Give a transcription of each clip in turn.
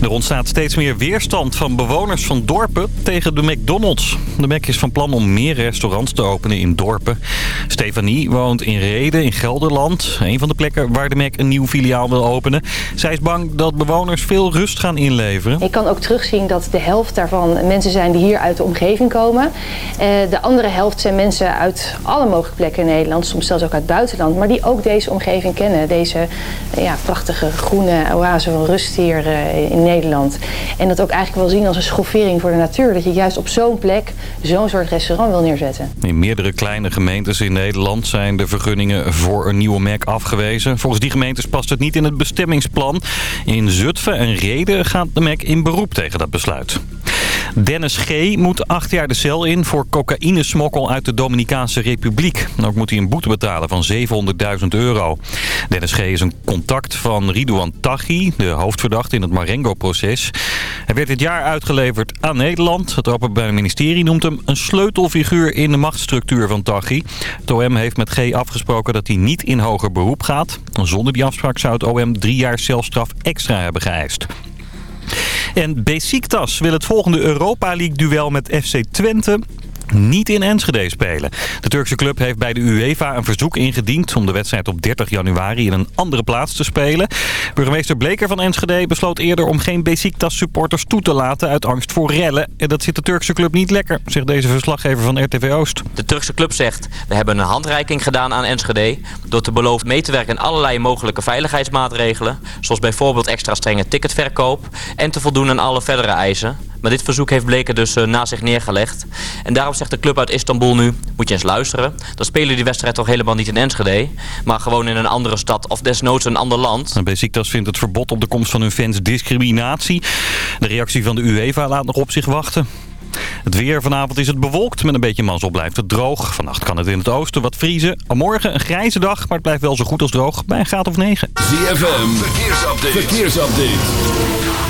Er ontstaat steeds meer weerstand van bewoners van dorpen tegen de McDonald's. De Mac is van plan om meer restaurants te openen in dorpen. Stefanie woont in Reden in Gelderland. Een van de plekken waar de Mac een nieuw filiaal wil openen. Zij is bang dat bewoners veel rust gaan inleveren. Ik kan ook terugzien dat de helft daarvan mensen zijn die hier uit de omgeving komen. Eh, de andere helft zijn mensen uit alle mogelijke plekken in Nederland. Soms zelfs ook uit het buitenland. Maar die ook deze omgeving kennen. Deze ja, prachtige groene oase van rust hier eh, in Nederland. En dat ook eigenlijk wel zien als een schoffering voor de natuur. Dat je juist op zo'n plek zo'n soort restaurant wil neerzetten. In meerdere kleine gemeentes in Nederland zijn de vergunningen voor een nieuwe Mac afgewezen. Volgens die gemeentes past het niet in het bestemmingsplan. In Zutphen en Reden gaat de Mac in beroep tegen dat besluit. Dennis G. moet acht jaar de cel in voor cocaïnesmokkel uit de Dominicaanse Republiek. Ook moet hij een boete betalen van 700.000 euro. Dennis G. is een contact van Ridouan Taghi, de hoofdverdachte in het Marengo-proces. Hij werd dit jaar uitgeleverd aan Nederland. Het Openbaar Ministerie noemt hem een sleutelfiguur in de machtsstructuur van Taghi. Het OM heeft met G. afgesproken dat hij niet in hoger beroep gaat. Zonder die afspraak zou het OM drie jaar celstraf extra hebben geëist. En Besiktas wil het volgende Europa League duel met FC Twente niet in Enschede spelen. De Turkse club heeft bij de UEFA een verzoek ingediend om de wedstrijd op 30 januari in een andere plaats te spelen. Burgemeester Bleker van Enschede besloot eerder om geen Besiktas supporters toe te laten uit angst voor rellen. En dat zit de Turkse club niet lekker, zegt deze verslaggever van RTV Oost. De Turkse club zegt, we hebben een handreiking gedaan aan Enschede door te beloven mee te werken aan allerlei mogelijke veiligheidsmaatregelen, zoals bijvoorbeeld extra strenge ticketverkoop en te voldoen aan alle verdere eisen. Maar dit verzoek heeft Bleker dus uh, na zich neergelegd. En daarom zegt de club uit Istanbul nu, moet je eens luisteren. Dan spelen die wedstrijd toch helemaal niet in Enschede. Maar gewoon in een andere stad of desnoods een ander land. En Besiktas vindt het verbod op de komst van hun fans discriminatie. De reactie van de UEFA laat nog op zich wachten. Het weer vanavond is het bewolkt. Met een beetje mazzel blijft het droog. Vannacht kan het in het oosten wat vriezen. Morgen een grijze dag, maar het blijft wel zo goed als droog. Bij een graad of 9. ZFM, verkeersupdate. verkeersupdate.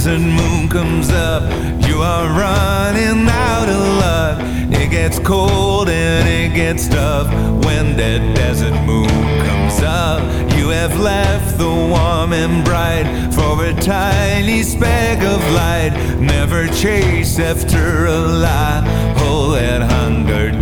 desert moon comes up, you are running out of luck. Gets cold and it gets tough when that desert moon comes up. You have left the warm and bright for a tiny speck of light. Never chase after a lie. Hold that hunger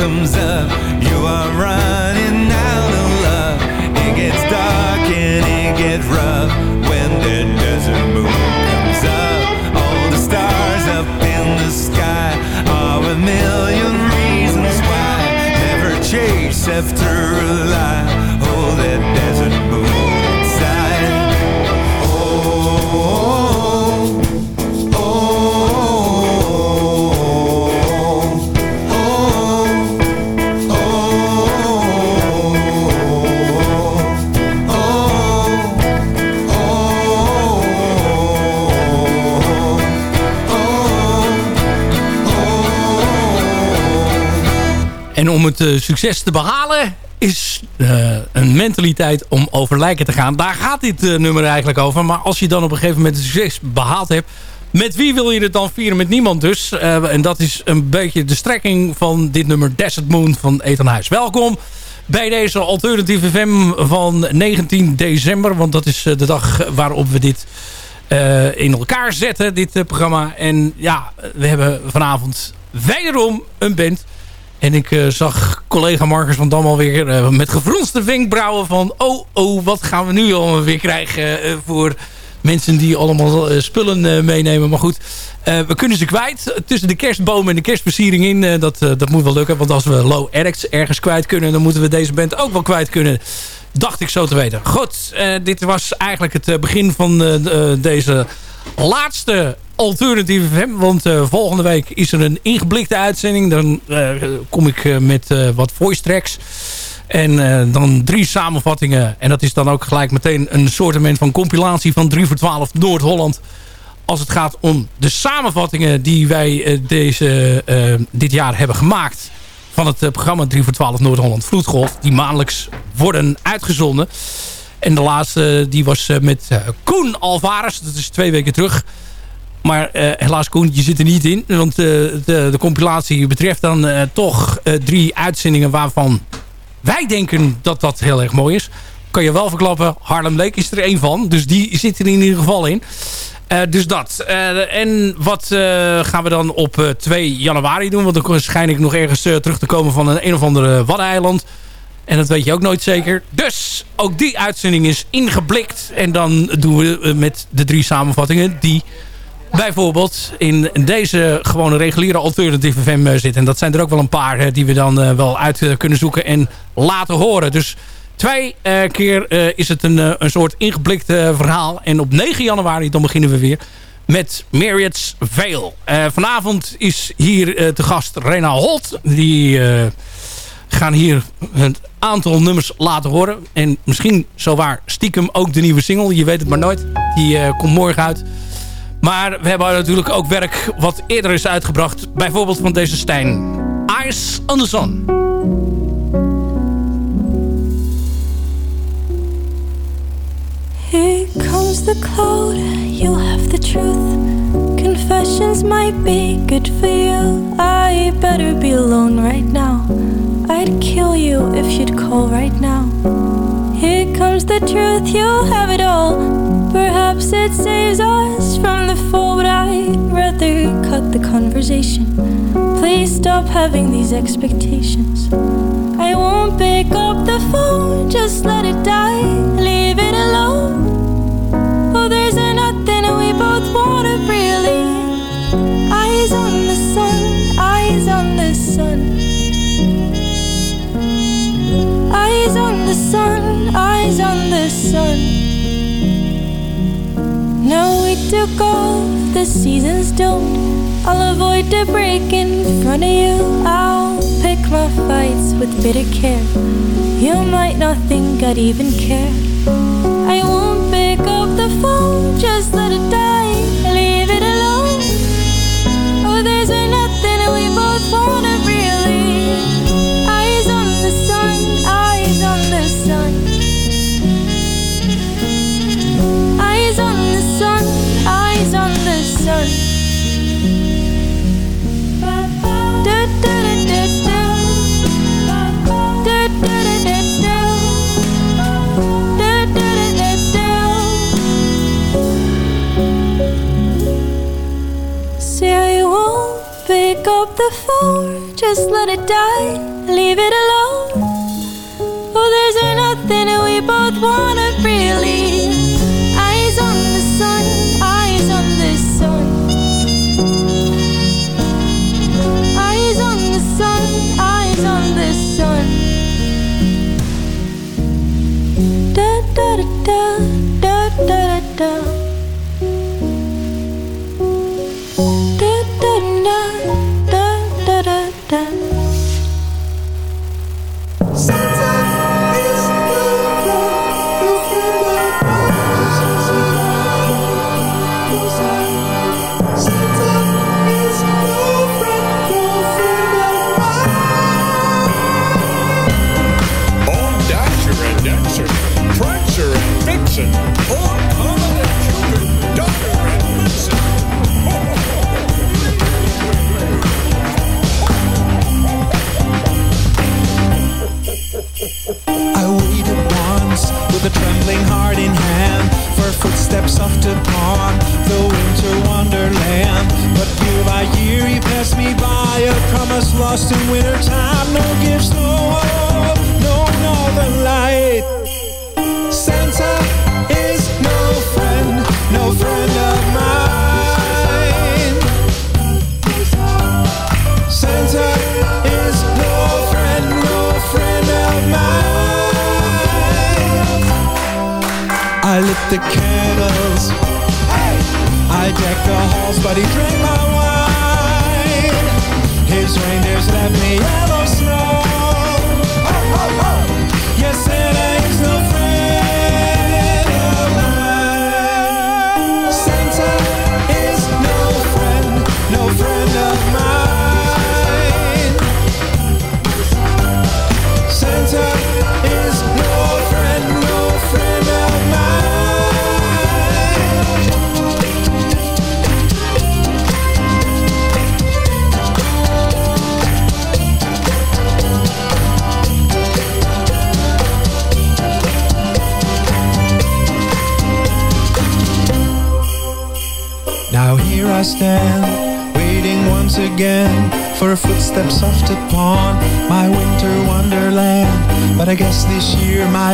comes up You are running out of love. It gets dark and it gets rough When the desert moon comes up. All the stars up in the sky Are a million reasons why. Never chase after a lie. Oh, that desert om het eh, succes te behalen is eh, een mentaliteit om over lijken te gaan. Daar gaat dit eh, nummer eigenlijk over. Maar als je dan op een gegeven moment succes behaald hebt... met wie wil je het dan vieren? Met niemand dus. En dat is een beetje de strekking van dit nummer Desert Moon van Ethan Huis. Welkom bij deze alternatieve FM van 19 december. Want dat is de dag waarop we dit in elkaar zetten, dit programma. En ja, we hebben vanavond wederom een band... En ik eh, zag collega Marcus van Dam alweer uh, met gefronste wenkbrauwen van... oh, oh, wat gaan we nu allemaal weer krijgen uh, voor mensen die allemaal spullen meenemen. Maar goed, we kunnen ze kwijt. Tussen de kerstboom en de kerstversiering in, dat, dat moet wel lukken. Want als we Low Addicts ergens kwijt kunnen... dan moeten we deze band ook wel kwijt kunnen. Dacht ik zo te weten. Goed, dit was eigenlijk het begin van deze laatste alternatieve FM. Want uh, volgende week is er een ingeblikte uitzending. Dan uh, kom ik uh, met wat voice tracks. En dan drie samenvattingen. En dat is dan ook gelijk meteen een soortement van compilatie van 3 voor 12 Noord-Holland. Als het gaat om de samenvattingen die wij deze, dit jaar hebben gemaakt. Van het programma 3 voor 12 Noord-Holland Vloedgolf. Die maandelijks worden uitgezonden. En de laatste die was met Koen Alvarez. Dat is twee weken terug. Maar uh, helaas Koen, je zit er niet in. Want uh, de, de, compilatie betreft dan uh, toch drie uitzendingen waarvan wij denken dat dat heel erg mooi is. Kan je wel verklappen, Harlem Lake is er één van. Dus die zit er in ieder geval in. dus dat. en wat gaan we dan op 2 januari doen? Want dan waarschijnlijk nog ergens terug te komen van een een of andere Waddeneiland. En dat weet je ook nooit zeker. Dus ook die uitzending is ingeblikt. En dan doen we met de drie samenvattingen die bijvoorbeeld in deze gewone reguliere alternatieve FM zitten. En dat zijn er ook wel een paar die we dan wel uit kunnen zoeken en laten horen. Dus twee keer is het een, een soort ingeblikt verhaal. En op 9 januari dan beginnen we weer met Marriott's Veil. vanavond is hier te gast Rena Holt. Die gaan hier een aantal nummers laten horen. En misschien zowaar stiekem ook de nieuwe single. Je weet het maar nooit. Die komt morgen uit. Maar we hebben natuurlijk ook werk wat eerder is uitgebracht. Bijvoorbeeld van deze Stijn. Eyes on the Sun. Here comes the cloud, you'll have the truth. Confessions might be good for you. I better be alone right now. I'd kill you if you'd call right now. Here comes the truth, you'll have it all. Perhaps it saves us from the fall, but I'd rather cut the conversation. Please stop having these expectations. I won't pick up the phone, just let it die, leave it alone. Oh, there's nothing we both wanna really. Eyes on the sun, eyes on the sun. Eyes on the sun, eyes on the sun. Now we took off, the seasons don't. I'll avoid the break in front of you. I'll pick my fights with bitter care. You might not think I'd even care. I won't pick up the phone, just let it die, leave it alone. Oh, there's nothing we both wanna the phone, just let it die, leave it alone. Oh, there's nothing we both wanna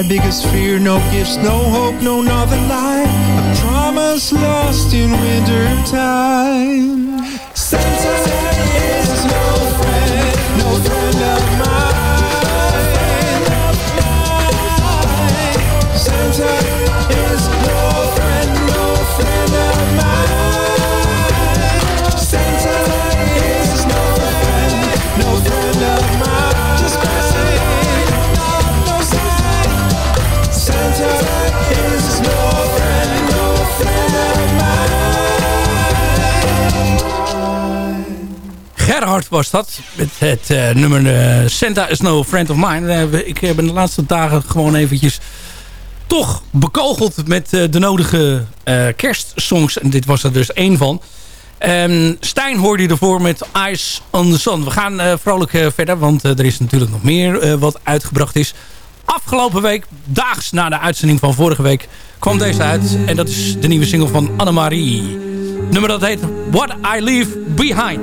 biggest fear No gifts, no hope, no northern light A promise lost in winter time. Santa is no friend, no friend of mine Gerhard was dat. Met het uh, nummer uh, Santa is no friend of mine. Uh, ik ben de laatste dagen gewoon eventjes toch bekogeld met de nodige kerstsongs. En dit was er dus één van. Um, Stijn hoorde je ervoor met Ice on the Sun. We gaan vrolijk verder, want er is natuurlijk nog meer wat uitgebracht is. Afgelopen week, daags na de uitzending van vorige week, kwam deze uit. En dat is de nieuwe single van Annemarie. Nummer dat heet What I Leave Behind.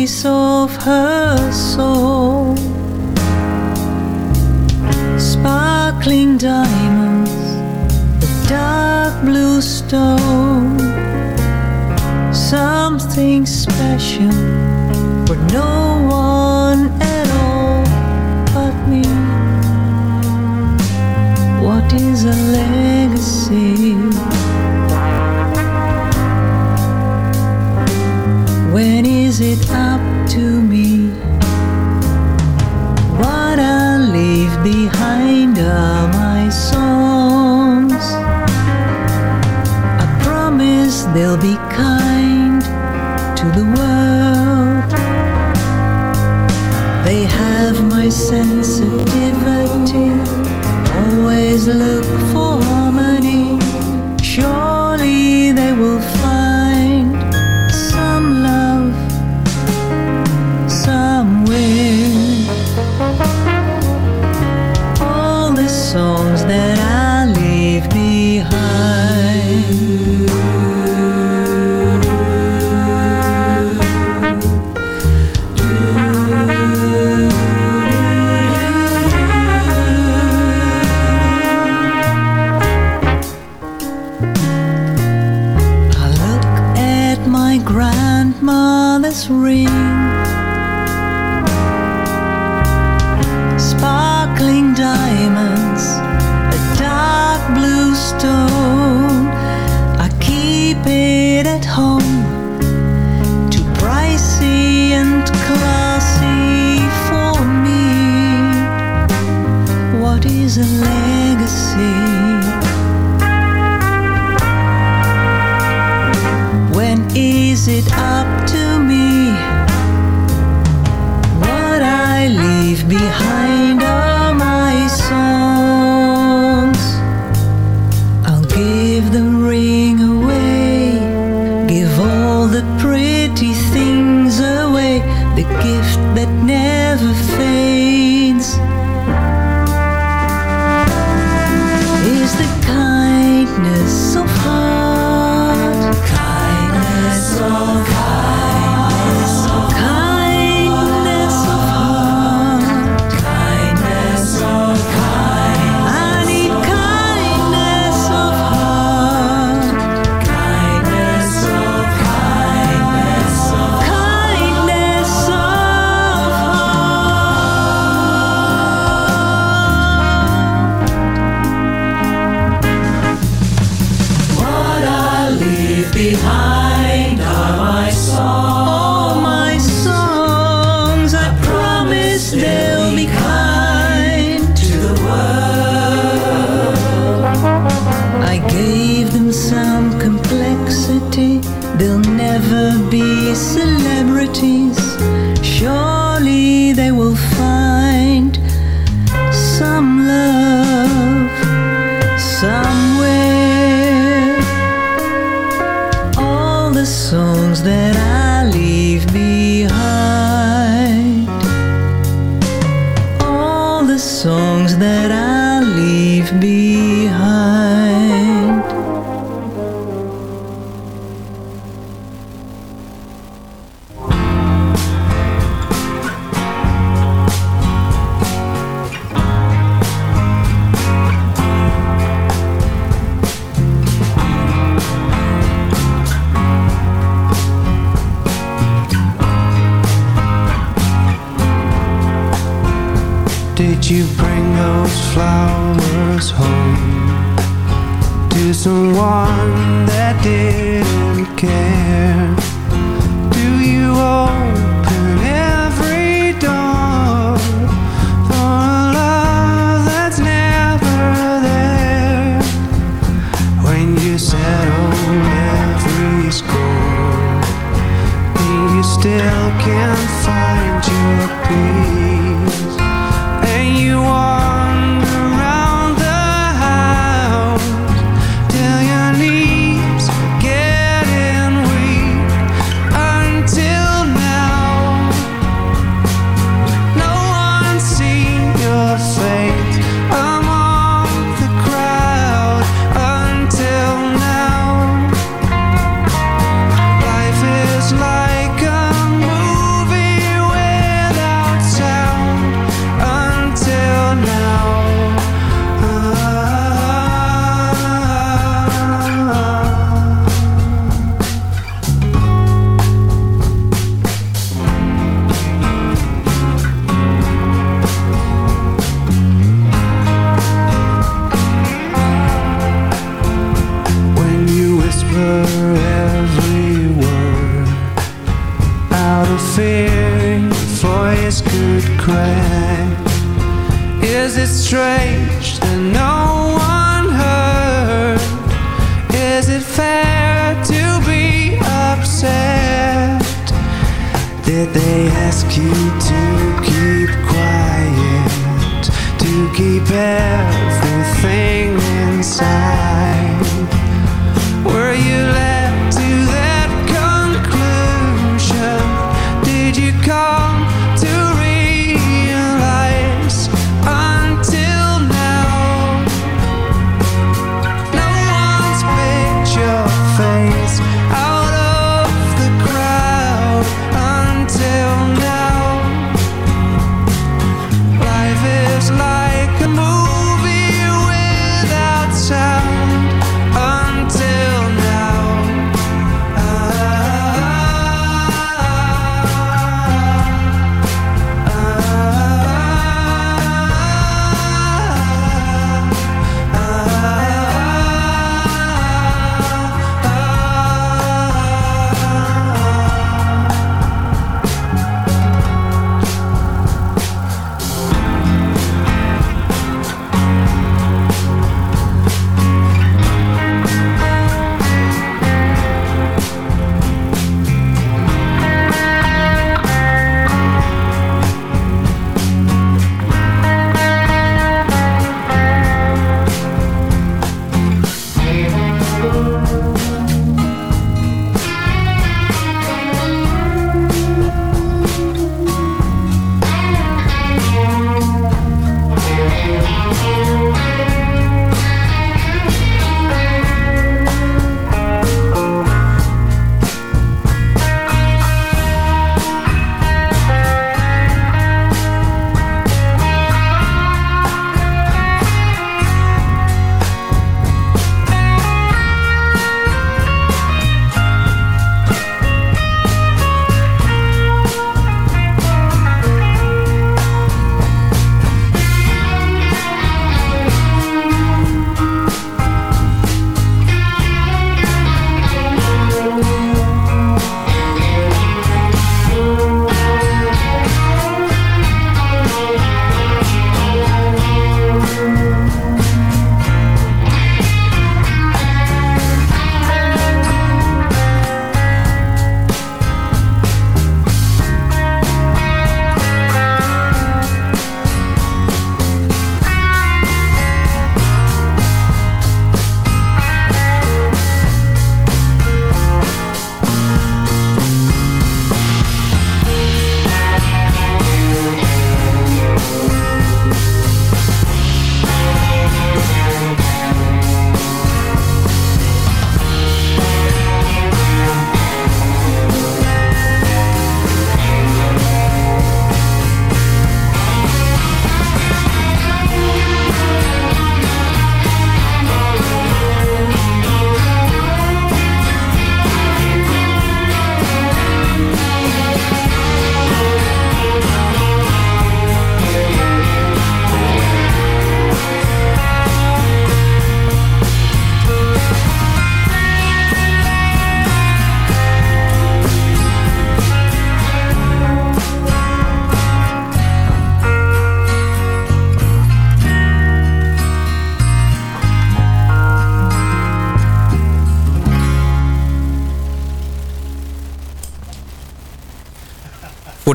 Of her soul? Sparkling diamonds, a dark blue stone, something special for no one at all but me. What is a legacy? It up care?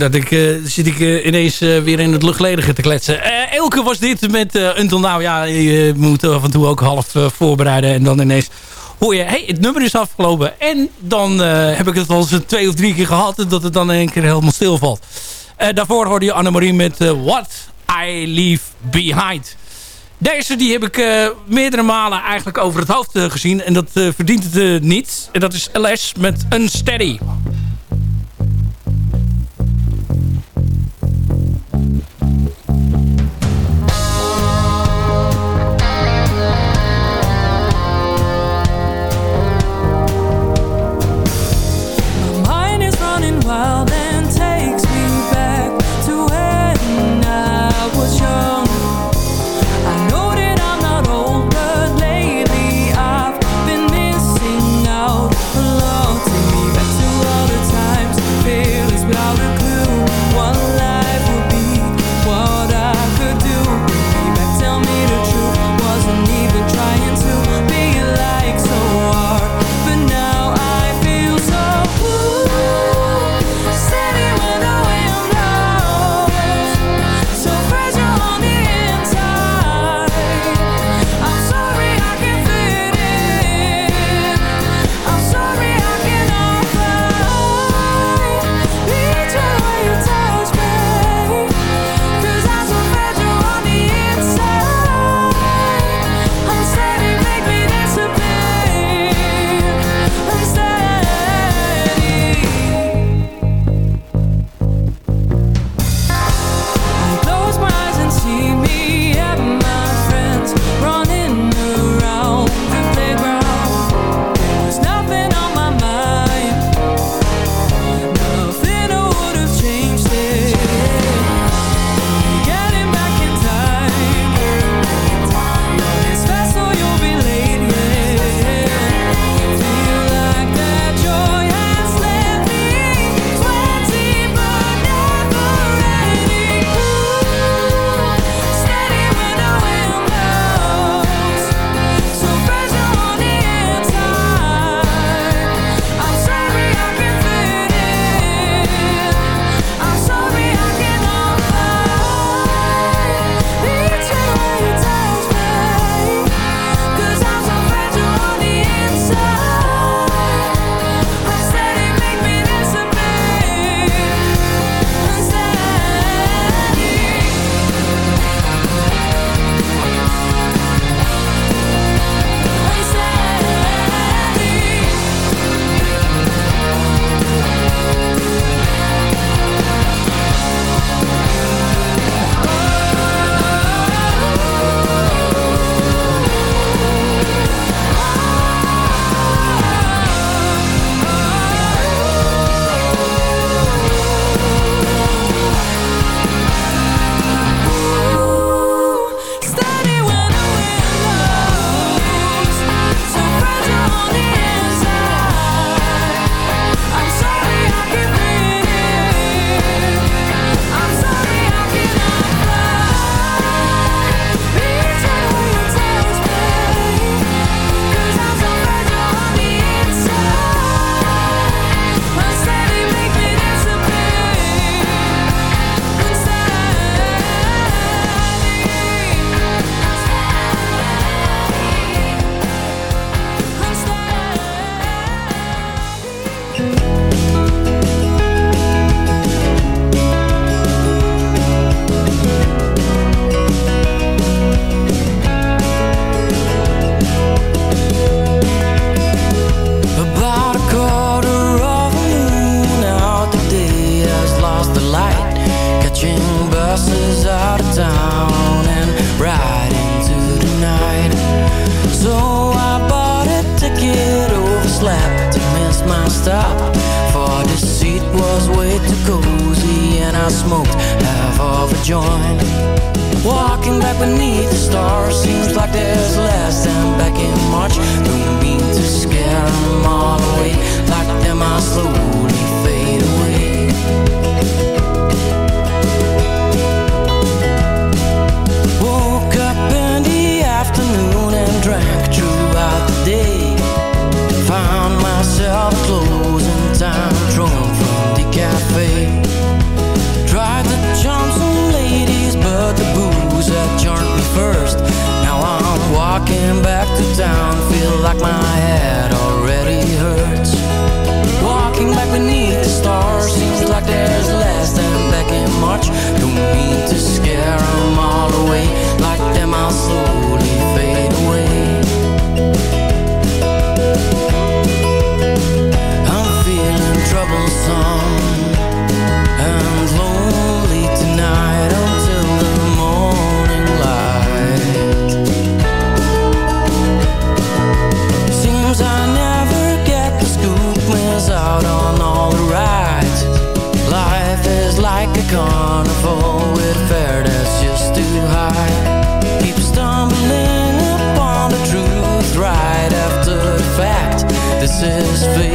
dat ik, eh, zit ik eh, ineens eh, weer in het luchtledige te kletsen. Elke was dit met Until Now. Ja, je moet af en toe ook half voorbereiden. En dan ineens hoor je, hey, het nummer is afgelopen. En dan heb ik het al eens twee of drie keer gehad. Dat het dan in keer helemaal stilvalt. daarvoor hoorde je Annemarie met What I Leave Behind. Deze die heb ik meerdere malen eigenlijk over het hoofd gezien. En dat verdient het niet. En dat is LS met Unsteady.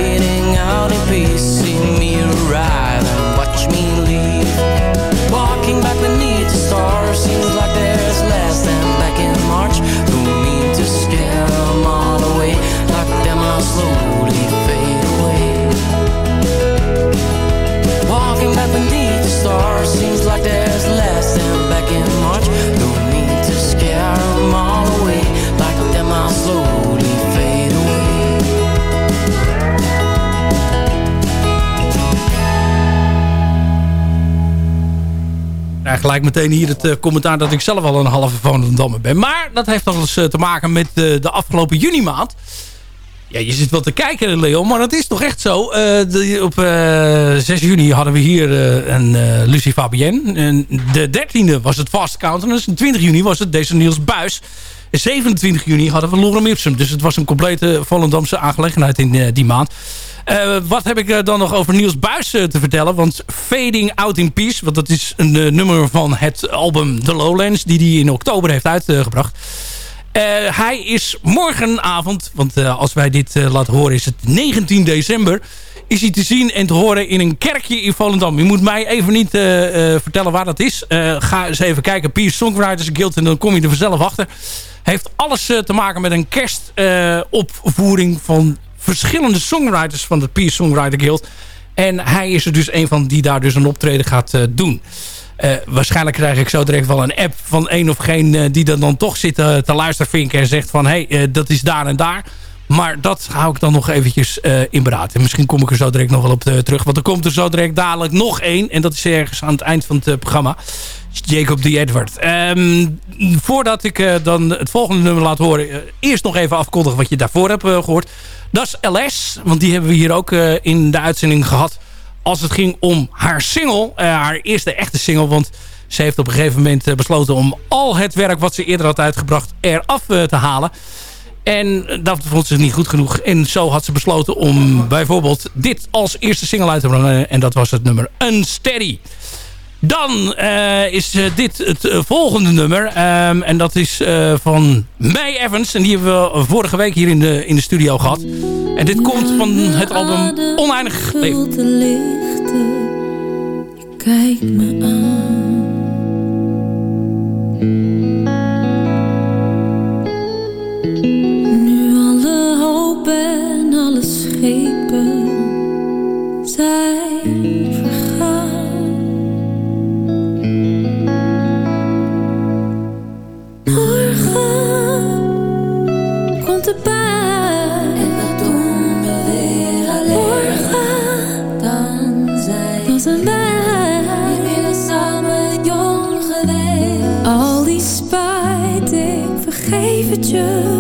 fading out in peace. See me ride and watch me leave. Walking back beneath the stars Seems like there's less than back in March. Don't mean to scare them all away. Like them I'll slowly fade away. Walking back beneath the stars Seems like there's less than back in March. Don't mean to scare them all away. Like them I'll slowly gelijk meteen hier het commentaar dat ik zelf al een halve Volendammer ben. Maar dat heeft nog eens te maken met de afgelopen juni maand. Ja, je zit wel te kijken, Leon, maar dat is toch echt zo. Op 6 juni hadden we hier een Lucie Fabienne. En de 13e was het Fast Countenance. En 20 juni was het deze Niels Buis. 27 juni hadden we Lorem Ipsum. Dus het was een complete Volendamse aangelegenheid in die maand. Uh, wat heb ik uh, dan nog over Niels Buis te vertellen? Want Fading Out in Peace, want dat is een nummer van het album The Lowlands... die hij in oktober heeft uitgebracht. hij is morgenavond, want als wij dit laten horen is het 19 december is hij te zien en te horen in een kerkje in Volendam. Je moet mij even niet vertellen waar dat is. Ga eens even kijken. Peace Songwriters Guild en dan kom je er vanzelf achter. Heeft alles te maken met een kerstopvoering van verschillende songwriters van de Peace Songwriter Guild. En hij is er dus een van die daar dus een optreden gaat doen. waarschijnlijk krijg ik zo direct wel een app van een of geen die dan, dan toch zit te luisteren en zegt van hé, hey, dat is daar en daar. Maar dat hou ik dan nog eventjes uh, in beraad. En misschien kom ik er zo direct nog wel op uh, terug. Want er komt er zo direct dadelijk nog één. En dat is ergens aan het eind van het uh, programma. Jacob D. Edward. Um, voordat ik dan het volgende nummer laat horen... eerst nog even afkondigen wat je daarvoor hebt gehoord. Dat is LS. Want die hebben we hier ook in de uitzending gehad. Als het ging om haar single. haar eerste echte single. Want ze heeft op een gegeven moment besloten... om al het werk wat ze eerder had uitgebracht eraf te halen. En dat vond ze niet goed genoeg. En zo had ze besloten om bijvoorbeeld dit als eerste single uit te brengen. En dat was het nummer Unsteady. Dan uh, is uh, dit het uh, volgende nummer. Um, en dat is van May Evans. En die hebben we vorige week hier in de, in de studio gehad. En dit komt van het album Oneindig Leven. Kijk me aan. Vergaan. Morgen komt de bij en dat doen we weer alleen. Morgen dan zijn, wij weer samen jong geweest. Al die spijt, ik vergeef het je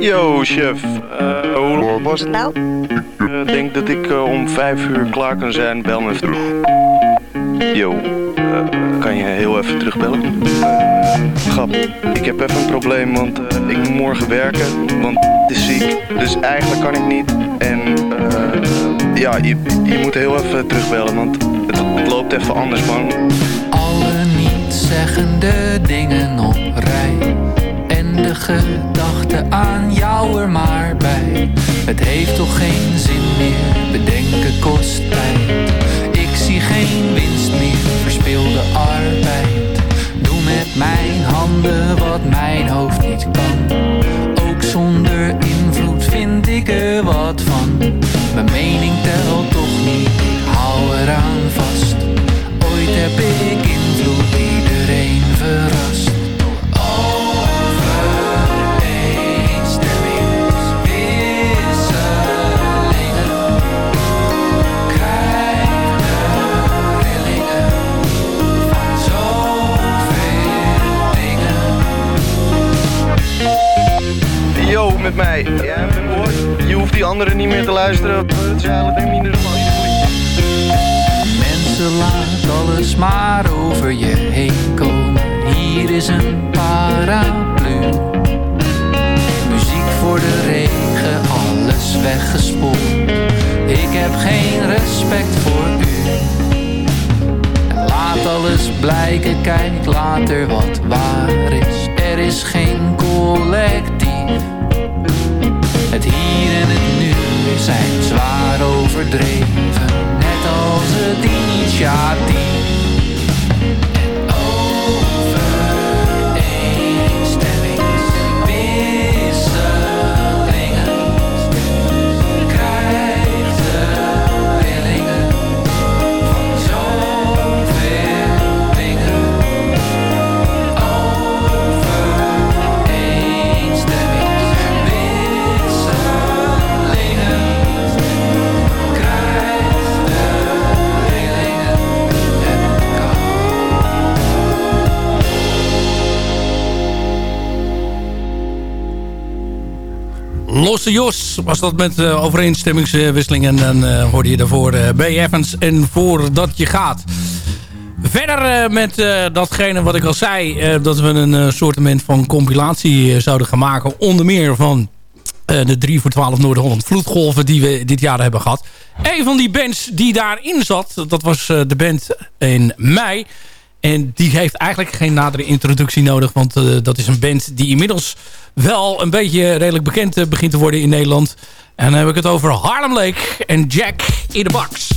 Yo, chef. Uh, hoe was het nou? Ik denk dat ik uh, om vijf uur klaar kan zijn. Bel me terug. Yo, uh, kan je heel even terugbellen? grap, ik heb even een probleem, want ik moet morgen werken. Want het is ziek, dus eigenlijk kan ik niet. En ja, je, je moet heel even terugbellen, want het, het loopt even anders, man. Alle niet-zeggende dingen op rij de gedachte aan jou er maar bij. Het heeft toch geen zin meer, bedenken kost tijd. Ik zie geen winst meer, verspilde arbeid. Doe met mijn handen wat mijn hoofd niet kan. Ook zonder invloed vind ik er wat van. Mijn mening telt toch niet, ik hou eraan vast. Ooit heb ik invloed, mij. Je hoeft die anderen niet meer te luisteren. Het is eigenlijk Mensen laat alles maar over je heen komen. Hier is een paraplu. Muziek voor de regen, alles weggespoeld. Ik heb geen respect voor u. Laat alles blijken, kijk later wat waar is. Er is geen collectief Jos was dat met uh, overeenstemmingswisseling. En dan uh, hoorde je daarvoor uh, B. Evans en Voordat Je Gaat. Verder met datgene wat ik al zei. dat we een soortement van compilatie zouden gaan maken. Onder meer van de 3 voor 12 Noord-Holland vloedgolven die we dit jaar hebben gehad. Een van die bands die daarin zat. Dat was de band in mei. En die heeft eigenlijk geen nadere introductie nodig. Want uh, dat is een band die inmiddels wel een beetje redelijk bekend uh, begint te worden in Nederland. En dan heb ik het over Harlem Lake en Jack in the Box.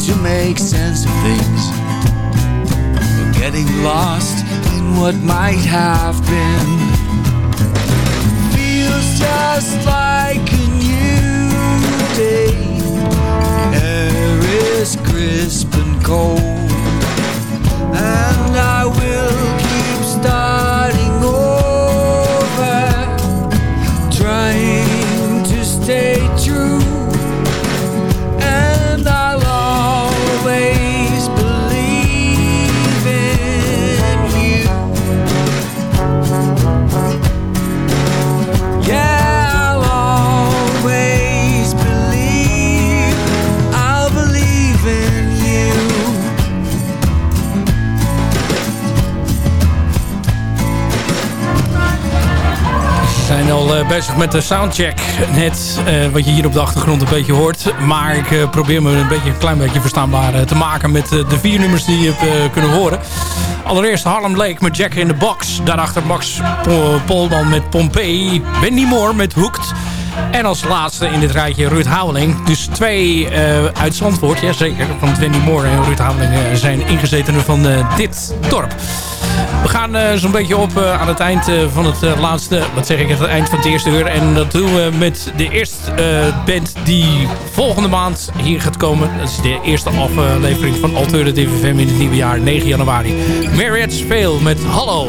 to make sense of things. We're getting lost in what might have been. Feels just like a new day. Air is crisp and cold, and I will. Uh, bezig met de soundcheck. Net uh, wat je hier op de achtergrond een beetje hoort. Maar ik uh, probeer me een, beetje, klein beetje verstaanbaar te maken met de vier nummers die je kunnen horen. Allereerst Harlem Lake met Jack in the Box. Daarachter Max Polman met Pompeii. Wendy Moore met Hooked. En als laatste in dit rijtje Ruud Houweling. Dus twee uit Zandvoort, ja zeker. Want Wendy Moore en Ruud Houweling zijn ingezetenen van dit dorp. We gaan zo'n beetje op aan het eind van het laatste, wat zeg ik, het eind van het eerste uur. En dat doen we met de eerste band die volgende maand hier gaat komen. Dat is de eerste aflevering van Alternative FM in het nieuwe jaar, 9 januari. Marriott's Fail met Hallo.